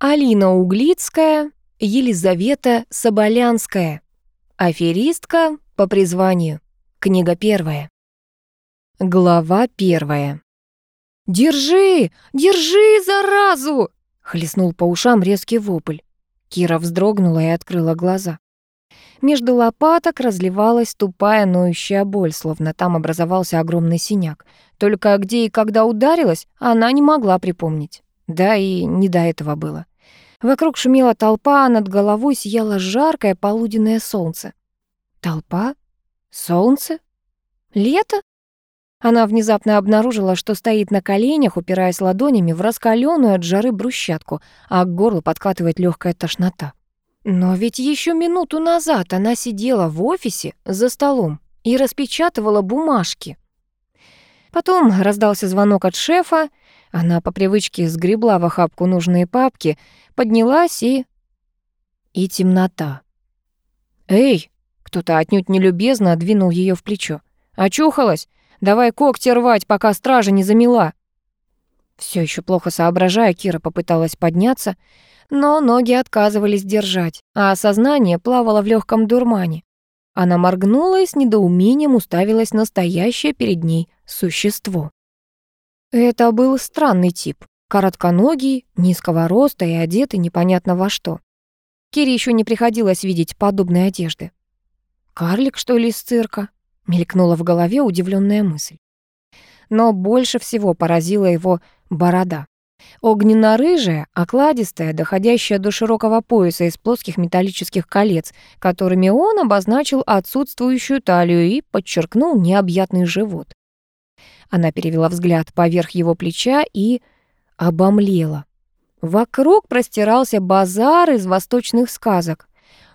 Алина Углицкая, Елизавета Соболянская. Аферистка по призванию. Книга первая. Глава первая. «Держи! Держи, заразу!» — хлестнул по ушам резкий вопль. Кира вздрогнула и открыла глаза. Между лопаток разливалась тупая ноющая боль, словно там образовался огромный синяк. Только где и когда ударилась, она не могла припомнить. Да и не до этого было. Вокруг шумела толпа, а над головой сияло жаркое полуденное солнце. Толпа? Солнце? Лето? Она внезапно обнаружила, что стоит на коленях, упираясь ладонями в раскаленную от жары брусчатку, а к горлу подкатывает легкая тошнота. Но ведь еще минуту назад она сидела в офисе за столом и распечатывала бумажки. Потом раздался звонок от шефа, она по привычке сгребла в охапку нужные папки, поднялась и... И темнота. «Эй!» — кто-то отнюдь нелюбезно двинул ее в плечо. «Очухалась? Давай когти рвать, пока стража не замела!» Все еще плохо соображая, Кира попыталась подняться, но ноги отказывались держать, а сознание плавало в легком дурмане. Она моргнула и с недоумением уставилась на стоящее перед ней существо. Это был странный тип. Коротконогий, низкого роста и одетый непонятно во что. Кире еще не приходилось видеть подобной одежды. «Карлик, что ли, из цирка?» — мелькнула в голове удивленная мысль. Но больше всего поразила его борода. Огненно-рыжая, окладистая, доходящая до широкого пояса из плоских металлических колец, которыми он обозначил отсутствующую талию и подчеркнул необъятный живот. Она перевела взгляд поверх его плеча и обомлела. Вокруг простирался базар из восточных сказок.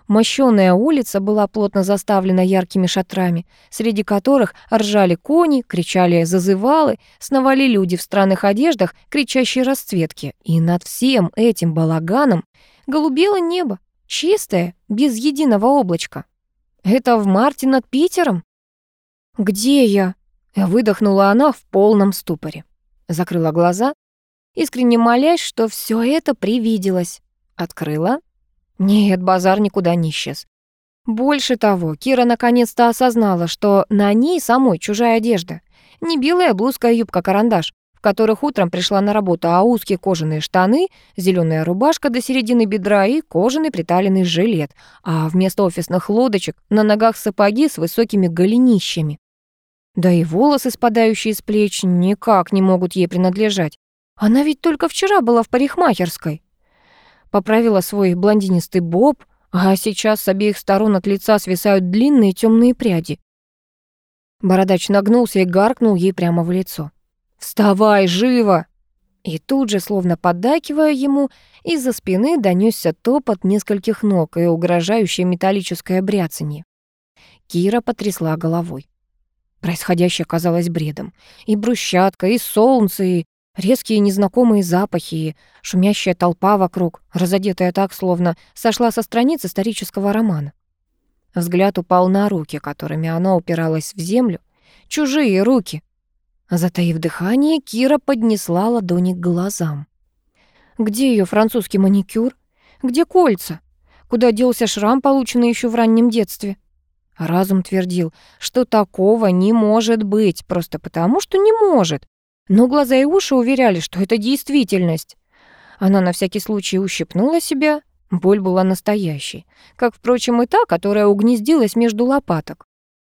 Мощёная улица была плотно заставлена яркими шатрами, среди которых ржали кони, кричали зазывалы, сновали люди в странных одеждах, кричащие расцветки. И над всем этим балаганом голубело небо, чистое, без единого облачка. Это в марте над Питером? «Где я?» Выдохнула она в полном ступоре. Закрыла глаза, искренне молясь, что все это привиделось. Открыла. Нет, базар никуда не исчез. Больше того, Кира наконец-то осознала, что на ней самой чужая одежда. Не белая блузка и юбка-карандаш, в которых утром пришла на работу, а узкие кожаные штаны, зеленая рубашка до середины бедра и кожаный приталенный жилет, а вместо офисных лодочек на ногах сапоги с высокими голенищами. Да и волосы, спадающие с плеч, никак не могут ей принадлежать. Она ведь только вчера была в парикмахерской. Поправила свой блондинистый боб, а сейчас с обеих сторон от лица свисают длинные темные пряди. Бородач нагнулся и гаркнул ей прямо в лицо. «Вставай, живо!» И тут же, словно поддакивая ему, из-за спины донёсся топот нескольких ног и угрожающее металлическое бряцанье. Кира потрясла головой. Происходящее казалось бредом. И брусчатка, и солнце, и резкие незнакомые запахи, и шумящая толпа вокруг, разодетая так, словно сошла со страниц исторического романа. Взгляд упал на руки, которыми она упиралась в землю. Чужие руки. Затаив дыхание, Кира поднесла ладони к глазам. Где ее французский маникюр? Где кольца? Куда делся шрам, полученный еще в раннем детстве? Разум твердил, что такого не может быть, просто потому, что не может. Но глаза и уши уверяли, что это действительность. Она на всякий случай ущипнула себя. Боль была настоящей, как, впрочем, и та, которая угнездилась между лопаток.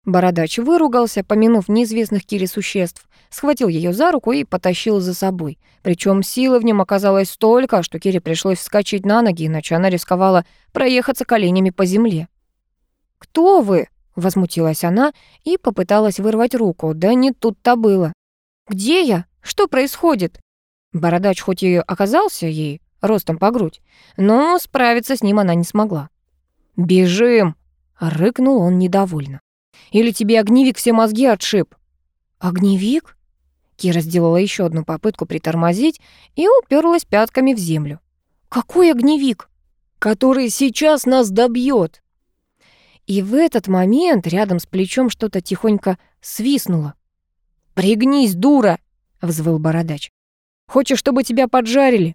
Бородач выругался, помянув неизвестных Кире существ, схватил ее за руку и потащил за собой. Причем силы в нем оказалось столько, что Кире пришлось вскочить на ноги, иначе она рисковала проехаться коленями по земле. «Кто вы?» — возмутилась она и попыталась вырвать руку. Да не тут-то было. «Где я? Что происходит?» Бородач хоть и оказался ей ростом по грудь, но справиться с ним она не смогла. «Бежим!» — рыкнул он недовольно. «Или тебе огневик все мозги отшиб?» «Огневик?» Кира сделала еще одну попытку притормозить и уперлась пятками в землю. «Какой огневик?» «Который сейчас нас добьет!» И в этот момент рядом с плечом что-то тихонько свистнуло. «Пригнись, дура!» — взвыл бородач. «Хочешь, чтобы тебя поджарили?»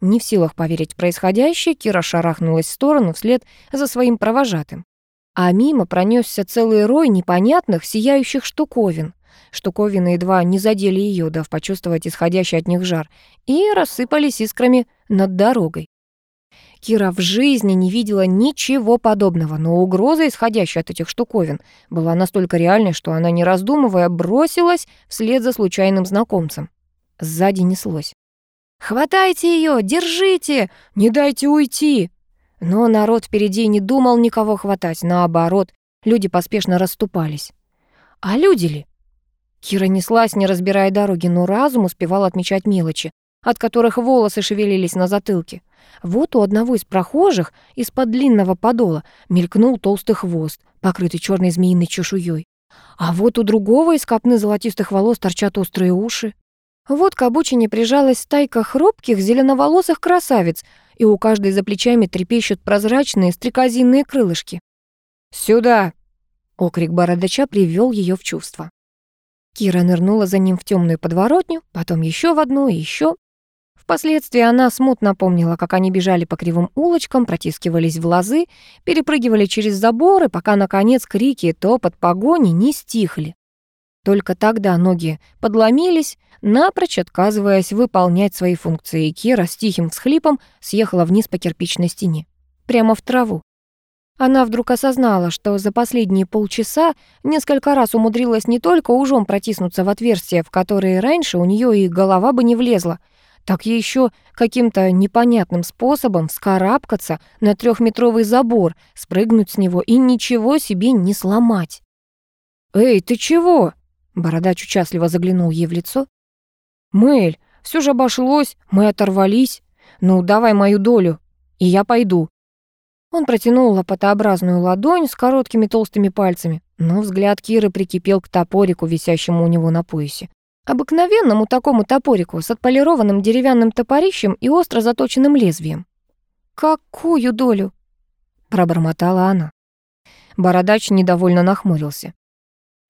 Не в силах поверить в происходящее, Кира шарахнулась в сторону вслед за своим провожатым. А мимо пронесся целый рой непонятных сияющих штуковин. Штуковины едва не задели ее, дав почувствовать исходящий от них жар, и рассыпались искрами над дорогой. Кира в жизни не видела ничего подобного, но угроза, исходящая от этих штуковин, была настолько реальной, что она, не раздумывая, бросилась вслед за случайным знакомцем. Сзади неслось. «Хватайте ее! Держите! Не дайте уйти!» Но народ впереди не думал никого хватать, наоборот, люди поспешно расступались. А люди ли? Кира неслась, не разбирая дороги, но разум успевал отмечать мелочи, от которых волосы шевелились на затылке. Вот у одного из прохожих из-под длинного подола мелькнул толстый хвост, покрытый черной змеиной чешуей. А вот у другого из копны золотистых волос торчат острые уши. Вот к обочине прижалась стайка хрупких зеленоволосых красавиц, и у каждой за плечами трепещут прозрачные стрекозинные крылышки. «Сюда!» — окрик бородача привел ее в чувство. Кира нырнула за ним в темную подворотню, потом еще в одну и еще. Впоследствии она смутно помнила, как они бежали по кривым улочкам, протискивались в лозы, перепрыгивали через заборы, пока, наконец, крики и топот погони не стихли. Только тогда ноги подломились, напрочь отказываясь выполнять свои функции, и Кира с тихим всхлипом съехала вниз по кирпичной стене, прямо в траву. Она вдруг осознала, что за последние полчаса несколько раз умудрилась не только ужом протиснуться в отверстие, в которое раньше у нее и голова бы не влезла, так еще каким-то непонятным способом вскарабкаться на трехметровый забор, спрыгнуть с него и ничего себе не сломать. «Эй, ты чего?» Бородач участливо заглянул ей в лицо. «Мэль, все же обошлось, мы оторвались. Ну, давай мою долю, и я пойду». Он протянул лопатообразную ладонь с короткими толстыми пальцами, но взгляд Киры прикипел к топорику, висящему у него на поясе. Обыкновенному такому топорику с отполированным деревянным топорищем и остро заточенным лезвием. «Какую долю?» — пробормотала она. Бородач недовольно нахмурился.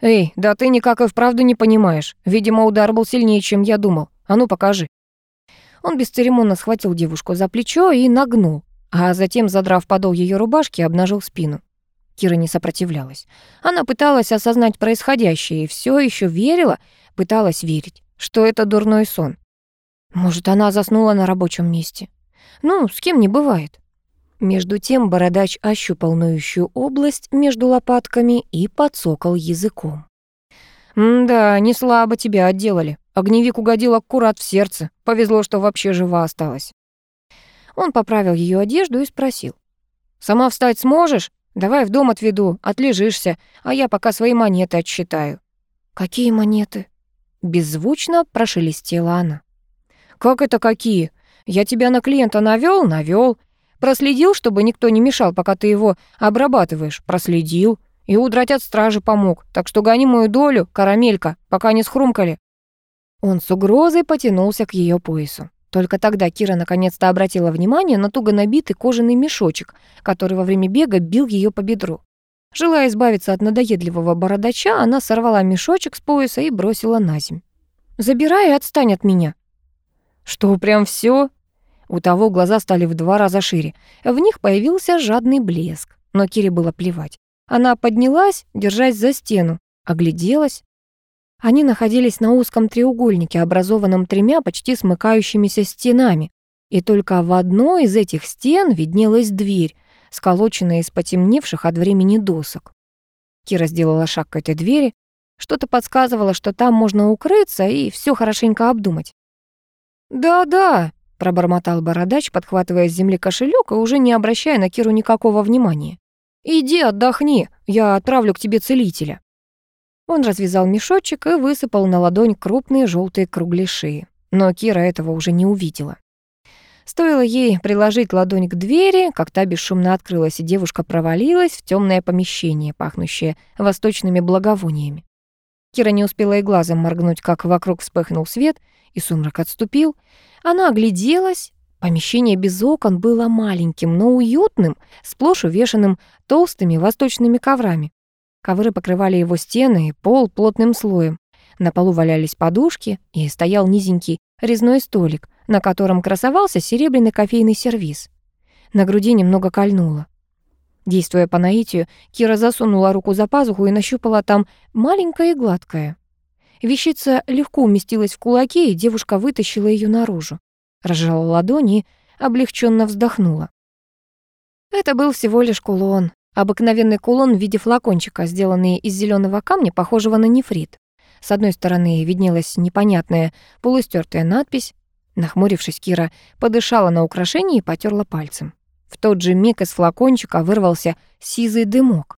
«Эй, да ты никак и вправду не понимаешь. Видимо, удар был сильнее, чем я думал. А ну, покажи». Он бесцеремонно схватил девушку за плечо и нагнул, а затем, задрав подол ее рубашки, обнажил спину. Кира не сопротивлялась. Она пыталась осознать происходящее и все еще верила, пыталась верить, что это дурной сон. Может, она заснула на рабочем месте. Ну, с кем не бывает. Между тем бородач ощупал ноющую область между лопатками и подсокал языком. «Да, не слабо тебя отделали. Огневик угодил аккурат в сердце. Повезло, что вообще жива осталась». Он поправил ее одежду и спросил. «Сама встать сможешь? Давай в дом отведу, отлежишься, а я пока свои монеты отсчитаю». «Какие монеты?» Беззвучно прошелестела она. «Как это какие? Я тебя на клиента навёл, навёл. Проследил, чтобы никто не мешал, пока ты его обрабатываешь. Проследил. И удрать от стражи помог. Так что гони мою долю, карамелька, пока не схрумкали». Он с угрозой потянулся к ее поясу. Только тогда Кира наконец-то обратила внимание на туго набитый кожаный мешочек, который во время бега бил ее по бедру. Желая избавиться от надоедливого бородача, она сорвала мешочек с пояса и бросила на земь. «Забирай и отстань от меня». «Что, прям все? У того глаза стали в два раза шире. В них появился жадный блеск. Но Кире было плевать. Она поднялась, держась за стену, огляделась. Они находились на узком треугольнике, образованном тремя почти смыкающимися стенами. И только в одной из этих стен виднелась дверь, сколоченная из потемневших от времени досок. Кира сделала шаг к этой двери. Что-то подсказывало, что там можно укрыться и все хорошенько обдумать. «Да-да», пробормотал бородач, подхватывая с земли кошелек и уже не обращая на Киру никакого внимания. «Иди отдохни, я отправлю к тебе целителя». Он развязал мешочек и высыпал на ладонь крупные желтые кругляши, но Кира этого уже не увидела. Стоило ей приложить ладонь к двери, как та бесшумно открылась, и девушка провалилась в темное помещение, пахнущее восточными благовониями. Кира не успела и глазом моргнуть, как вокруг вспыхнул свет, и сумрак отступил. Она огляделась. Помещение без окон было маленьким, но уютным, сплошь увешанным толстыми восточными коврами. Ковры покрывали его стены и пол плотным слоем. На полу валялись подушки, и стоял низенький резной столик, на котором красовался серебряный кофейный сервиз. На груди немного кольнуло. Действуя по наитию, Кира засунула руку за пазуху и нащупала там маленькое и гладкое. Вещица легко уместилась в кулаке, и девушка вытащила ее наружу. Разжала ладони и облегченно вздохнула. Это был всего лишь кулон. Обыкновенный кулон в виде флакончика, сделанный из зеленого камня, похожего на нефрит. С одной стороны виднелась непонятная полустертая надпись. Нахмурившись, Кира подышала на украшение и потерла пальцем. В тот же миг из флакончика вырвался сизый дымок.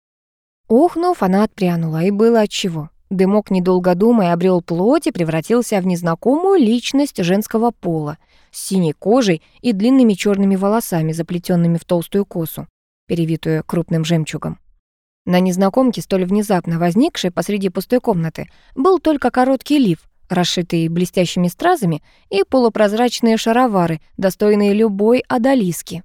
Охнув, она отпрянула, и было отчего. Дымок, недолго думая, обрел плоть и превратился в незнакомую личность женского пола с синей кожей и длинными черными волосами, заплетенными в толстую косу, перевитую крупным жемчугом. На незнакомке, столь внезапно возникшей посреди пустой комнаты, был только короткий лиф, расшитый блестящими стразами, и полупрозрачные шаровары, достойные любой одолиски.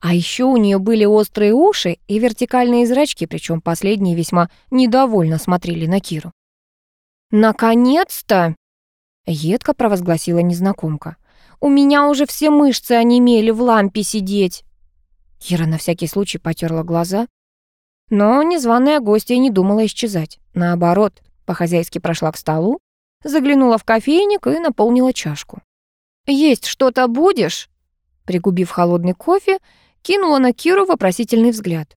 А еще у нее были острые уши и вертикальные зрачки, причем последние весьма недовольно смотрели на Киру. «Наконец-то!» — едко провозгласила незнакомка. «У меня уже все мышцы онемели в лампе сидеть!» Кира на всякий случай потерла глаза. Но незваная гостья не думала исчезать. Наоборот, по-хозяйски прошла к столу, заглянула в кофейник и наполнила чашку. «Есть что-то будешь?» Пригубив холодный кофе, кинула на Киру вопросительный взгляд.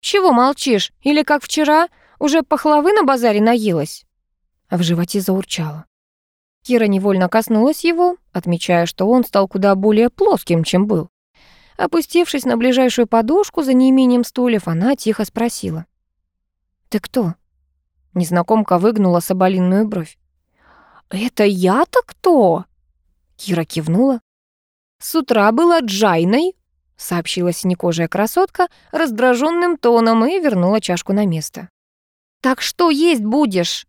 «Чего молчишь? Или как вчера? Уже пахлавы на базаре наелась?» В животе заурчало. Кира невольно коснулась его, отмечая, что он стал куда более плоским, чем был. Опустившись на ближайшую подушку за неимением стульев, она тихо спросила. «Ты кто?» Незнакомка выгнула соболиную бровь. «Это я-то кто?» Кира кивнула. «С утра была Джайной, — сообщила синекожая красотка раздраженным тоном и вернула чашку на место. «Так что есть будешь?»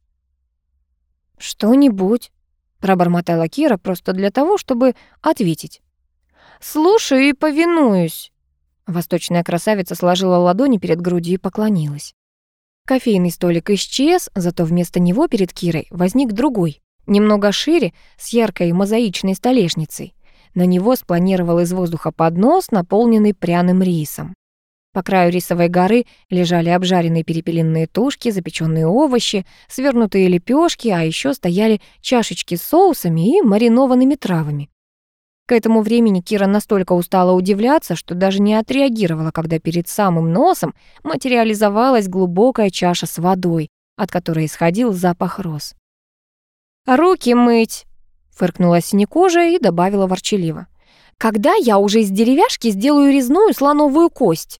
«Что-нибудь», — пробормотала Кира просто для того, чтобы ответить. «Слушаю и повинуюсь». Восточная красавица сложила ладони перед грудью и поклонилась. Кофейный столик исчез, зато вместо него перед Кирой возник другой, немного шире, с яркой мозаичной столешницей. На него спланировал из воздуха поднос, наполненный пряным рисом. По краю рисовой горы лежали обжаренные перепелиные тушки, запеченные овощи, свернутые лепешки, а еще стояли чашечки с соусами и маринованными травами. К этому времени Кира настолько устала удивляться, что даже не отреагировала, когда перед самым носом материализовалась глубокая чаша с водой, от которой исходил запах роз. «Руки мыть!» Фыркнула синекожая и добавила ворчаливо. «Когда я уже из деревяшки сделаю резную слоновую кость?»